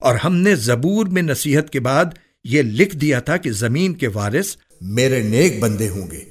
اور ہم نے زبور میں نصیحت کے بعد یہ لکھ دیا تھا کہ زمین کے وارث میرے نیک بندے ہوں گے۔